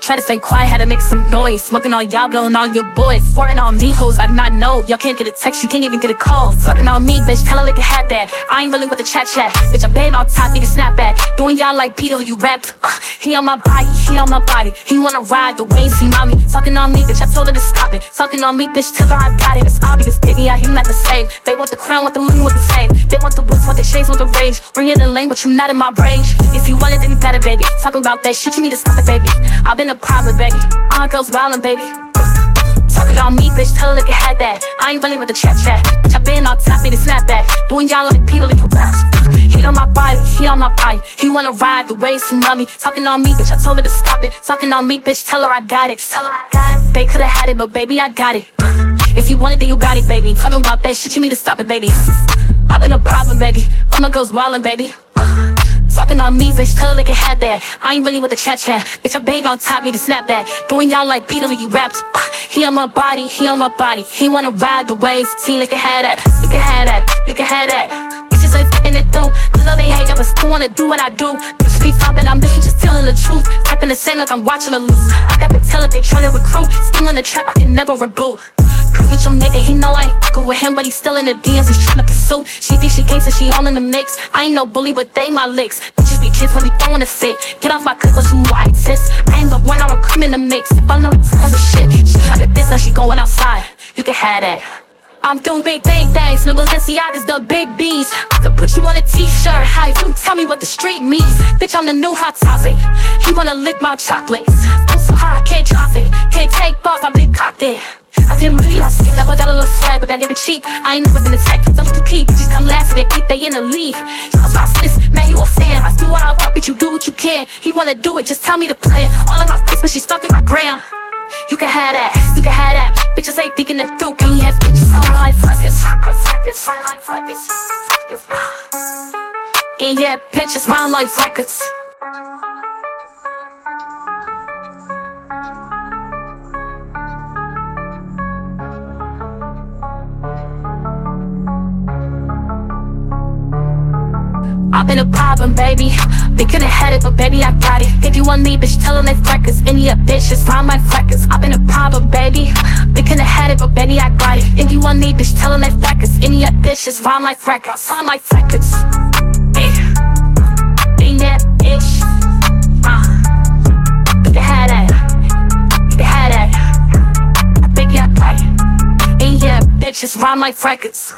Try to stay quiet, had to make some noise. Smoking on y'all, blowing all your boys. Fortin' on me, hoes, I not know. Y'all can't get a text, you can't even get a call. Sucking on me, bitch, tell her like a hat that. I ain't really with the chat chat. Bitch, I'm been on top, nigga snap back. Doing y'all like Peter, you rapped. Uh, he on my body, he on my body. He wanna ride the way he mommy. Sucking on me, bitch, I told her to stop Sucking on me, bitch, till I got it. It's obvious, baby, I him not the same. They want the crown, want the moon, want the same. They want the boots, want the shades, want the rage. Bring it in lane, but you not in my range. If you want it, then you it, baby. Talking about that shit, you need to stop it, baby. I've been a problem, baby. All girls violent, baby. On me, bitch, tell her look had that. I ain't running with the chat chat. Bitch, I been on top, made it snap back. Doing y'all like Peter, bounce. He on my body, he on my body. He wanna ride the way mommy. Talking on me, bitch, I told her to stop it. Talking on me, bitch, tell her I got it. Tell her I got it. They could've had it, but baby, I got it. If you want it, then you got it, baby. Talking about that shit, you need to stop it, baby. I've been a problem, baby. My girls wildin', baby. Talking on me, bitch, tell they can have that. I ain't really with the chat chat. Bitch, I bang on top, me to snap that. Doing y'all like Peter you raps. Ah, he on my body, he on my body. He wanna ride the waves. See, they can have that. You can have that. You can have that. Bitches ain't fucking it through. Cause all they hate, I was still wanna do what I do. Bitch, be stopping, I'm bitch, just telling the truth. Rapping the same like I'm watching a loose. I got to tell it, they trying to recruit. Still in the trap, I can never reboot. With your nigga, he know I ain't fucking with him, but he still in the DMs, he's tryna pursue. She thinks she can't, so she all in the mix. I ain't no bully, but they my licks. Bitches be kids when we throwing a sit. Get off my clip, cause you I exist. I ain't the one, I'ma come in the mix. If I know it's other shit, she try to this, now she going outside. You can have that. I'm doing big, big things. No Balenciaga's the big bees. I could put you on a t-shirt. How you tell me what the street means? Bitch, I'm the new hot topic. You wanna lick my chocolates? I'm so hot, can't drop it. Can't take off, I'm big cocked. I didn't realize it. Never a little swag, but that nigga cheap. I ain't never been attacked. Something to keep. Just come last and keep they in the league. Sounds my sis, man, you a fan. I do what I want, bitch, you do what you can. He wanna do it, just tell me play it. All of my face, but she stuck in my gram. You can have that, you can have that. Bitches ain't thinking it through. Can you have bitches on life like this? And yeah, bitches round like records. I've been a problem, baby. They could've had it, but baby, I got it. If you want me, bitch, tell them they freckers. Any of bitches, find my freckers. I've been a problem, baby. They could've had it, but baby, I got it. If you want me, bitch, tell them they freckers. Any of bitches, find my freckers. Find my freckers. Hey. Ain't that bitch. Uh. Can have that. Can have that. I think yeah, right. And yeah, bitches, find my freckers.